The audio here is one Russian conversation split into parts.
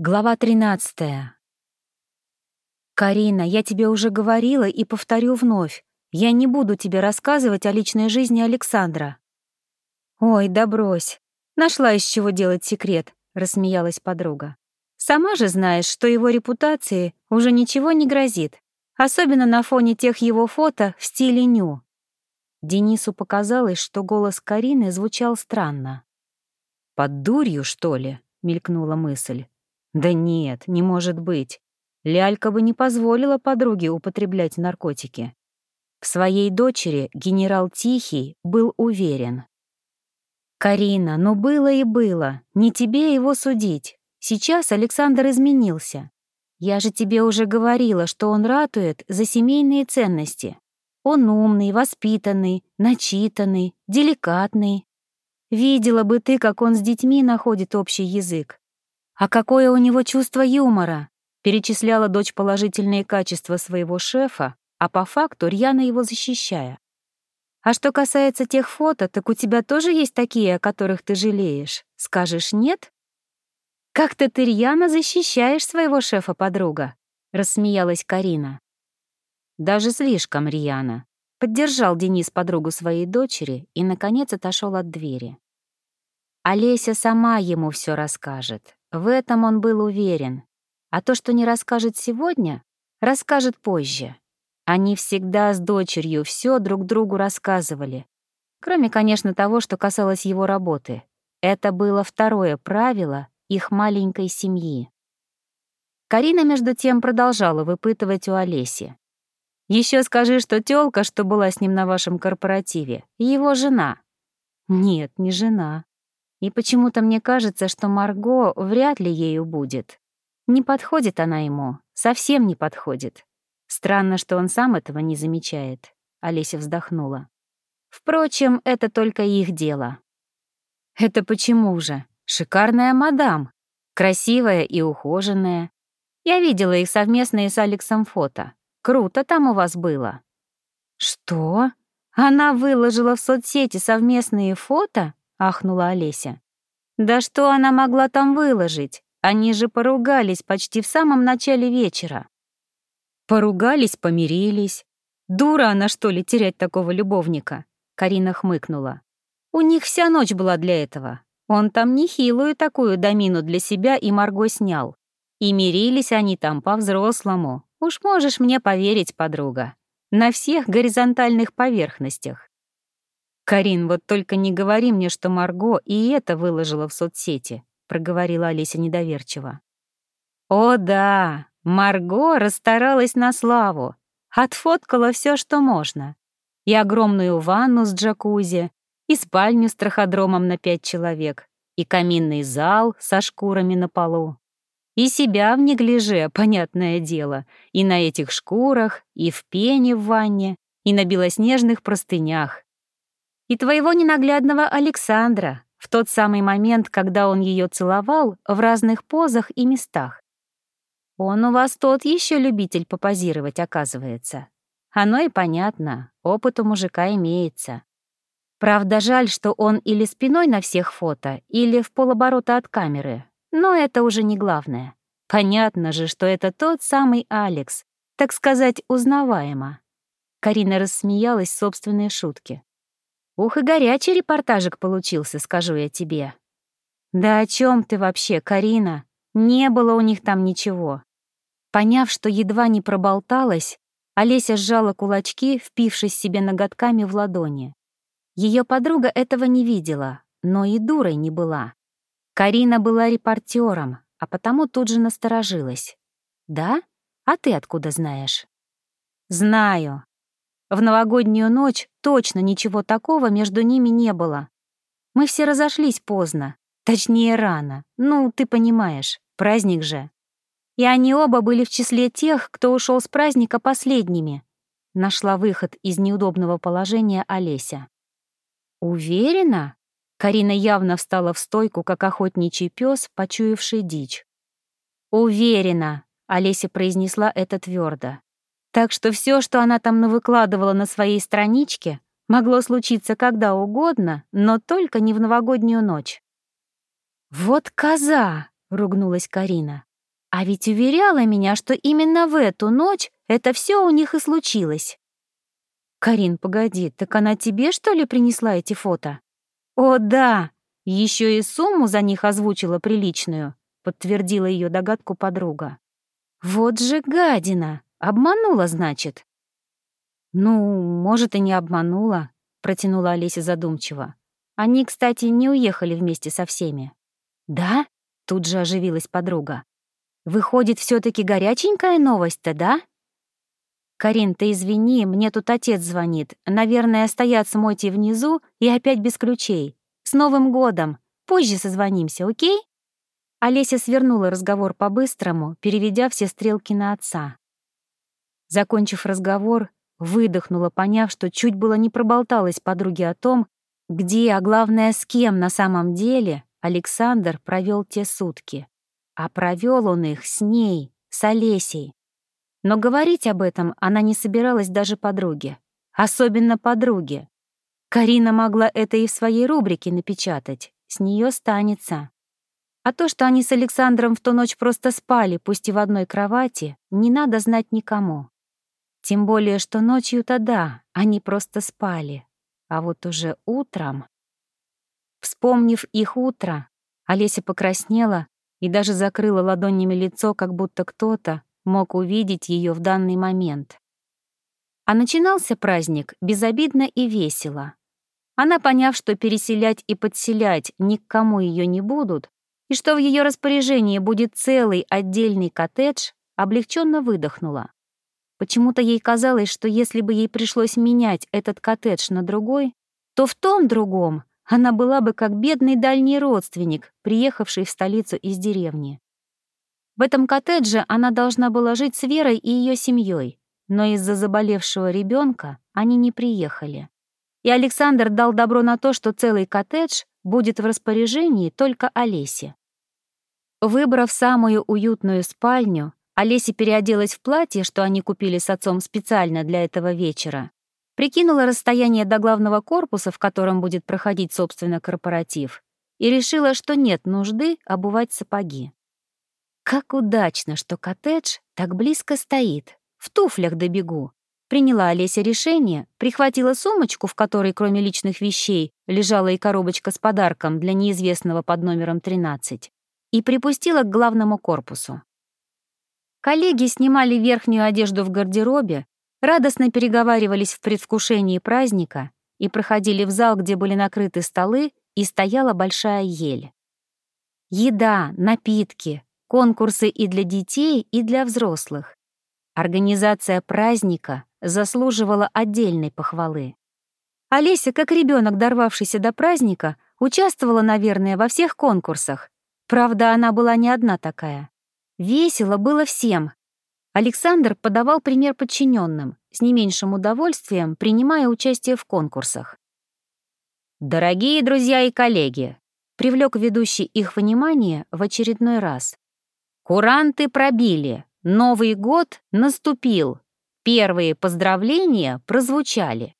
Глава 13. «Карина, я тебе уже говорила и повторю вновь. Я не буду тебе рассказывать о личной жизни Александра». «Ой, да брось. Нашла из чего делать секрет», — рассмеялась подруга. «Сама же знаешь, что его репутации уже ничего не грозит, особенно на фоне тех его фото в стиле ню». Денису показалось, что голос Карины звучал странно. «Под дурью, что ли?» — мелькнула мысль. Да нет, не может быть. Лялька бы не позволила подруге употреблять наркотики. В своей дочери генерал Тихий был уверен. «Карина, ну было и было, не тебе его судить. Сейчас Александр изменился. Я же тебе уже говорила, что он ратует за семейные ценности. Он умный, воспитанный, начитанный, деликатный. Видела бы ты, как он с детьми находит общий язык. «А какое у него чувство юмора!» перечисляла дочь положительные качества своего шефа, а по факту рьяно его защищая. «А что касается тех фото, так у тебя тоже есть такие, о которых ты жалеешь? Скажешь нет?» «Как-то ты рьяно защищаешь своего шефа, подруга», — рассмеялась Карина. «Даже слишком рьяно», — поддержал Денис подругу своей дочери и, наконец, отошел от двери. Олеся сама ему все расскажет. В этом он был уверен. А то, что не расскажет сегодня, расскажет позже. Они всегда с дочерью все друг другу рассказывали. Кроме, конечно, того, что касалось его работы. Это было второе правило их маленькой семьи. Карина, между тем, продолжала выпытывать у Олеси. Еще скажи, что тёлка, что была с ним на вашем корпоративе, его жена». «Нет, не жена. И почему-то мне кажется, что Марго вряд ли ею будет. Не подходит она ему, совсем не подходит. Странно, что он сам этого не замечает. Олеся вздохнула. Впрочем, это только их дело. Это почему же? Шикарная мадам. Красивая и ухоженная. Я видела их совместные с Алексом фото. Круто там у вас было. Что? Она выложила в соцсети совместные фото? — ахнула Олеся. «Да что она могла там выложить? Они же поругались почти в самом начале вечера». «Поругались, помирились. Дура она, что ли, терять такого любовника?» Карина хмыкнула. «У них вся ночь была для этого. Он там нехилую такую домину для себя и Марго снял. И мирились они там по-взрослому. Уж можешь мне поверить, подруга. На всех горизонтальных поверхностях. «Карин, вот только не говори мне, что Марго и это выложила в соцсети», — проговорила Олеся недоверчиво. «О да, Марго расстаралась на славу, отфоткала все, что можно. И огромную ванну с джакузи, и спальню с траходромом на пять человек, и каминный зал со шкурами на полу. И себя в неглиже, понятное дело, и на этих шкурах, и в пене в ванне, и на белоснежных простынях, и твоего ненаглядного Александра в тот самый момент, когда он ее целовал в разных позах и местах. Он у вас тот еще любитель попозировать, оказывается. Оно и понятно, опыт у мужика имеется. Правда, жаль, что он или спиной на всех фото, или в полоборота от камеры. Но это уже не главное. Понятно же, что это тот самый Алекс, так сказать, узнаваемо. Карина рассмеялась собственной шутке. Ух, и горячий репортажик получился, скажу я тебе. Да о чем ты вообще, Карина? Не было у них там ничего. Поняв, что едва не проболталась, Олеся сжала кулачки, впившись себе ноготками в ладони. Ее подруга этого не видела, но и дурой не была. Карина была репортером, а потому тут же насторожилась. «Да? А ты откуда знаешь?» «Знаю. В новогоднюю ночь точно ничего такого между ними не было. Мы все разошлись поздно, точнее рано. Ну, ты понимаешь, праздник же. И они оба были в числе тех, кто ушел с праздника последними. Нашла выход из неудобного положения Олеся. Уверена? Карина явно встала в стойку, как охотничий пес, почуявший дичь. «Уверена», — Олеся произнесла это твердо. Так что все, что она там навыкладывала на своей страничке, могло случиться когда угодно, но только не в новогоднюю ночь. «Вот коза!» — ругнулась Карина. А ведь уверяла меня, что именно в эту ночь это все у них и случилось. Карин, погоди, так она тебе, что ли, принесла эти фото? О, да, еще и сумму за них озвучила приличную, подтвердила ее догадку подруга. Вот же гадина, обманула, значит. Ну, может, и не обманула, протянула Олеся задумчиво. Они, кстати, не уехали вместе со всеми. Да? Тут же оживилась подруга. Выходит, все таки горяченькая новость-то, да? «Карин, ты извини, мне тут отец звонит. Наверное, стоят смойте внизу и опять без ключей. С Новым годом! Позже созвонимся, окей?» Олеся свернула разговор по-быстрому, переведя все стрелки на отца. Закончив разговор, выдохнула, поняв, что чуть было не проболталась подруге о том, где, а главное, с кем на самом деле Александр провел те сутки. А провел он их с ней, с Олесей. Но говорить об этом она не собиралась даже подруге. Особенно подруге. Карина могла это и в своей рубрике напечатать. С нее станется. А то, что они с Александром в ту ночь просто спали, пусть и в одной кровати, не надо знать никому. Тем более, что ночью-то да, они просто спали. А вот уже утром... Вспомнив их утро, Олеся покраснела и даже закрыла ладонями лицо, как будто кто-то, мог увидеть ее в данный момент. А начинался праздник безобидно и весело. Она, поняв, что переселять и подселять ни к кому ее не будут, и что в ее распоряжении будет целый отдельный коттедж, облегченно выдохнула. Почему-то ей казалось, что если бы ей пришлось менять этот коттедж на другой, то в том другом она была бы как бедный дальний родственник, приехавший в столицу из деревни. В этом коттедже она должна была жить с Верой и ее семьей, но из-за заболевшего ребенка они не приехали. И Александр дал добро на то, что целый коттедж будет в распоряжении только Олесе. Выбрав самую уютную спальню, Олеся переоделась в платье, что они купили с отцом специально для этого вечера, прикинула расстояние до главного корпуса, в котором будет проходить, собственно, корпоратив, и решила, что нет нужды обувать сапоги. Как удачно, что коттедж так близко стоит. В туфлях добегу. Приняла Олеся решение, прихватила сумочку, в которой, кроме личных вещей, лежала и коробочка с подарком для неизвестного под номером 13, и припустила к главному корпусу. Коллеги снимали верхнюю одежду в гардеробе, радостно переговаривались в предвкушении праздника и проходили в зал, где были накрыты столы, и стояла большая ель. Еда, напитки, конкурсы и для детей, и для взрослых. Организация праздника заслуживала отдельной похвалы. Олеся, как ребенок, дорвавшийся до праздника, участвовала, наверное, во всех конкурсах. Правда, она была не одна такая. Весело было всем. Александр подавал пример подчиненным, с не меньшим удовольствием принимая участие в конкурсах. «Дорогие друзья и коллеги!» привлек ведущий их внимание в очередной раз. Куранты пробили, Новый год наступил, первые поздравления прозвучали.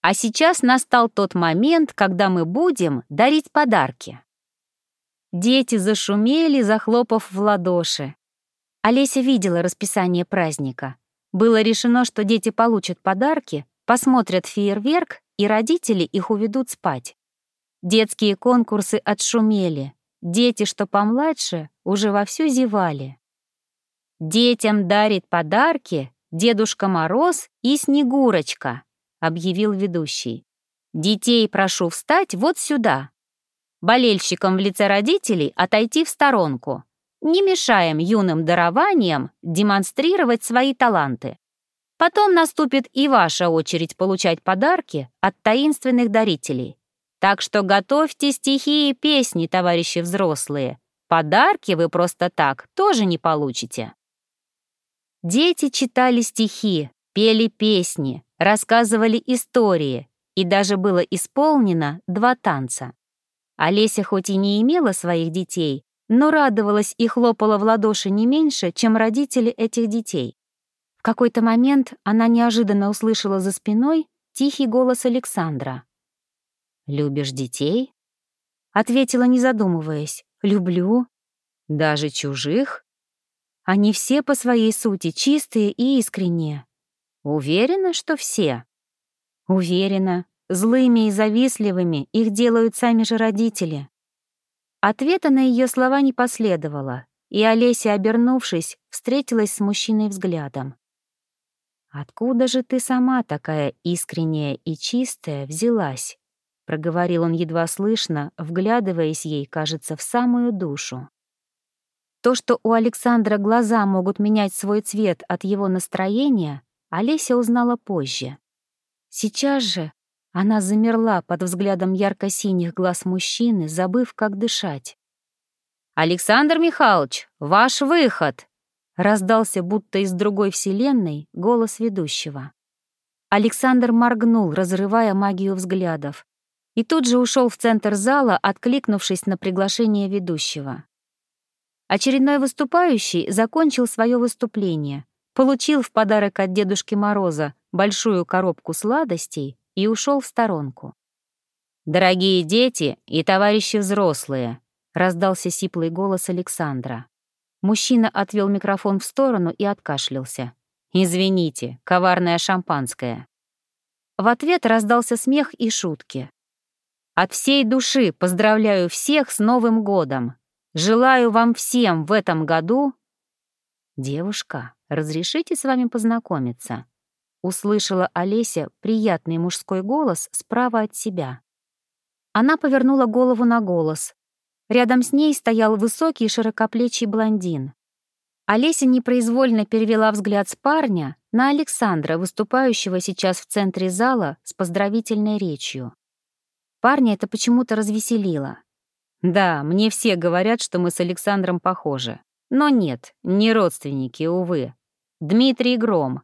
А сейчас настал тот момент, когда мы будем дарить подарки. Дети зашумели, захлопав в ладоши. Олеся видела расписание праздника. Было решено, что дети получат подарки, посмотрят фейерверк, и родители их уведут спать. Детские конкурсы отшумели. Дети, что помладше, уже вовсю зевали. «Детям дарит подарки Дедушка Мороз и Снегурочка», — объявил ведущий. «Детей прошу встать вот сюда. Болельщикам в лице родителей отойти в сторонку. Не мешаем юным дарованиям демонстрировать свои таланты. Потом наступит и ваша очередь получать подарки от таинственных дарителей. Так что готовьте стихи и песни, товарищи взрослые. Подарки вы просто так тоже не получите. Дети читали стихи, пели песни, рассказывали истории, и даже было исполнено два танца. Олеся хоть и не имела своих детей, но радовалась и хлопала в ладоши не меньше, чем родители этих детей. В какой-то момент она неожиданно услышала за спиной тихий голос Александра. «Любишь детей?» Ответила, не задумываясь. «Люблю». «Даже чужих?» Они все по своей сути чистые и искренние. Уверена, что все? Уверена. Злыми и завистливыми их делают сами же родители. Ответа на ее слова не последовало, и Олеся, обернувшись, встретилась с мужчиной взглядом. «Откуда же ты сама такая искренняя и чистая взялась?» — проговорил он едва слышно, вглядываясь ей, кажется, в самую душу. То, что у Александра глаза могут менять свой цвет от его настроения, Олеся узнала позже. Сейчас же она замерла под взглядом ярко-синих глаз мужчины, забыв, как дышать. «Александр Михайлович, ваш выход!» — раздался будто из другой вселенной голос ведущего. Александр моргнул, разрывая магию взглядов, и тут же ушел в центр зала, откликнувшись на приглашение ведущего. Очередной выступающий закончил свое выступление, получил в подарок от Дедушки Мороза большую коробку сладостей и ушел в сторонку. «Дорогие дети и товарищи взрослые!» — раздался сиплый голос Александра. Мужчина отвел микрофон в сторону и откашлялся. «Извините, коварное шампанское». В ответ раздался смех и шутки. «От всей души поздравляю всех с Новым годом! Желаю вам всем в этом году...» «Девушка, разрешите с вами познакомиться?» Услышала Олеся приятный мужской голос справа от себя. Она повернула голову на голос. Рядом с ней стоял высокий широкоплечий блондин. Олеся непроизвольно перевела взгляд с парня на Александра, выступающего сейчас в центре зала с поздравительной речью. Парня это почему-то развеселило. Да, мне все говорят, что мы с Александром похожи. Но нет, не родственники, увы. Дмитрий Гром,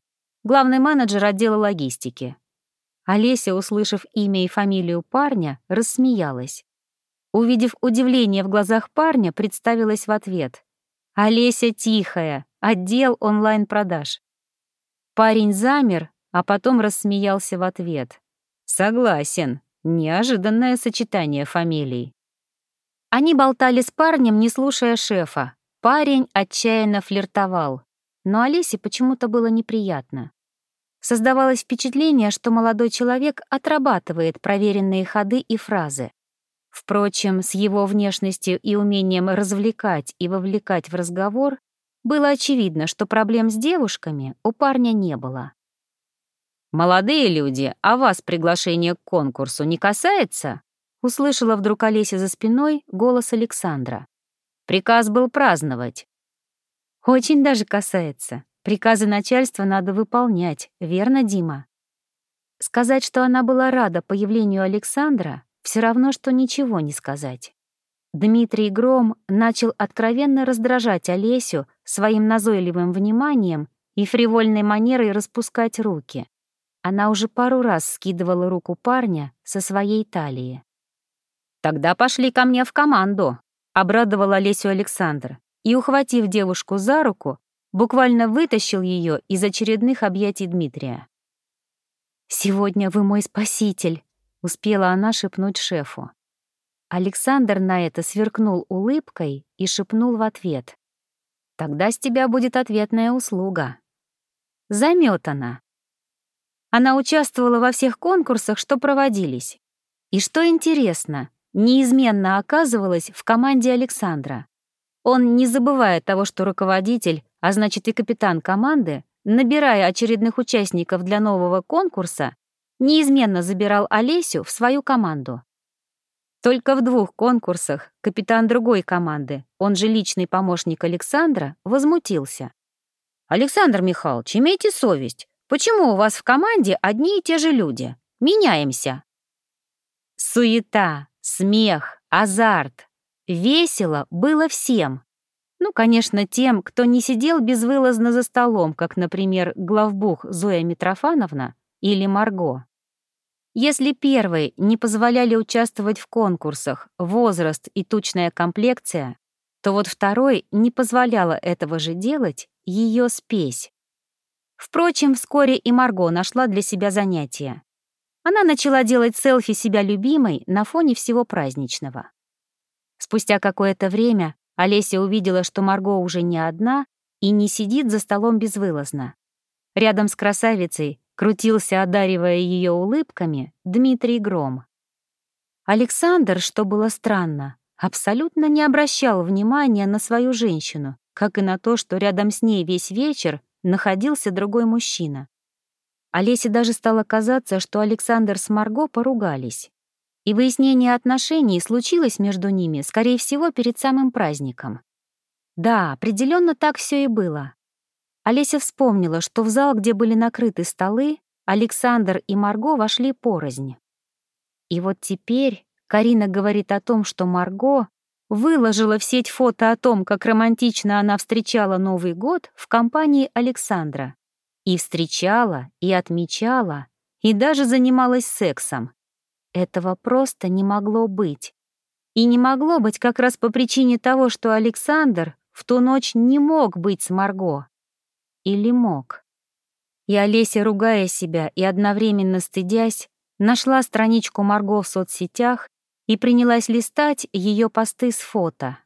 главный менеджер отдела логистики. Олеся, услышав имя и фамилию парня, рассмеялась. Увидев удивление в глазах парня, представилась в ответ. «Олеся Тихая, отдел онлайн-продаж». Парень замер, а потом рассмеялся в ответ. «Согласен, неожиданное сочетание фамилий». Они болтали с парнем, не слушая шефа. Парень отчаянно флиртовал. Но Олесе почему-то было неприятно. Создавалось впечатление, что молодой человек отрабатывает проверенные ходы и фразы. Впрочем, с его внешностью и умением развлекать и вовлекать в разговор было очевидно, что проблем с девушками у парня не было. «Молодые люди, а вас приглашение к конкурсу не касается?» Услышала вдруг Олеся за спиной голос Александра. Приказ был праздновать. Очень даже касается. Приказы начальства надо выполнять, верно, Дима? Сказать, что она была рада появлению Александра, все равно, что ничего не сказать. Дмитрий Гром начал откровенно раздражать Олесю своим назойливым вниманием и фривольной манерой распускать руки. Она уже пару раз скидывала руку парня со своей талии. «Тогда пошли ко мне в команду», — обрадовал Олесю Александр и, ухватив девушку за руку, буквально вытащил ее из очередных объятий Дмитрия. «Сегодня вы мой спаситель», — успела она шепнуть шефу. Александр на это сверкнул улыбкой и шепнул в ответ. «Тогда с тебя будет ответная услуга». Заметана. Она участвовала во всех конкурсах, что проводились. И что интересно, неизменно оказывалась в команде Александра. Он, не забывая того, что руководитель, а значит и капитан команды, набирая очередных участников для нового конкурса, неизменно забирал Олесю в свою команду. Только в двух конкурсах капитан другой команды, он же личный помощник Александра, возмутился. «Александр Михайлович, имейте совесть. Почему у вас в команде одни и те же люди? Меняемся». Суета, Смех, азарт. Весело было всем. Ну, конечно, тем, кто не сидел безвылазно за столом, как, например, главбух Зоя Митрофановна или Марго. Если первой не позволяли участвовать в конкурсах возраст и тучная комплекция, то вот второй не позволяла этого же делать ее спесь. Впрочем, вскоре и Марго нашла для себя занятие. Она начала делать селфи себя любимой на фоне всего праздничного. Спустя какое-то время Олеся увидела, что Марго уже не одна, и не сидит за столом безвылазно. Рядом с красавицей крутился, одаривая ее улыбками, Дмитрий Гром. Александр, что было странно, абсолютно не обращал внимания на свою женщину, как и на то, что рядом с ней весь вечер находился другой мужчина. Олесе даже стало казаться, что Александр с Марго поругались. И выяснение отношений случилось между ними, скорее всего, перед самым праздником. Да, определенно так все и было. Олеся вспомнила, что в зал, где были накрыты столы, Александр и Марго вошли порознь. И вот теперь Карина говорит о том, что Марго выложила в сеть фото о том, как романтично она встречала Новый год в компании Александра. И встречала, и отмечала, и даже занималась сексом. Этого просто не могло быть. И не могло быть как раз по причине того, что Александр в ту ночь не мог быть с Марго. Или мог? И Олеся, ругая себя и одновременно стыдясь, нашла страничку Марго в соцсетях и принялась листать ее посты с фото.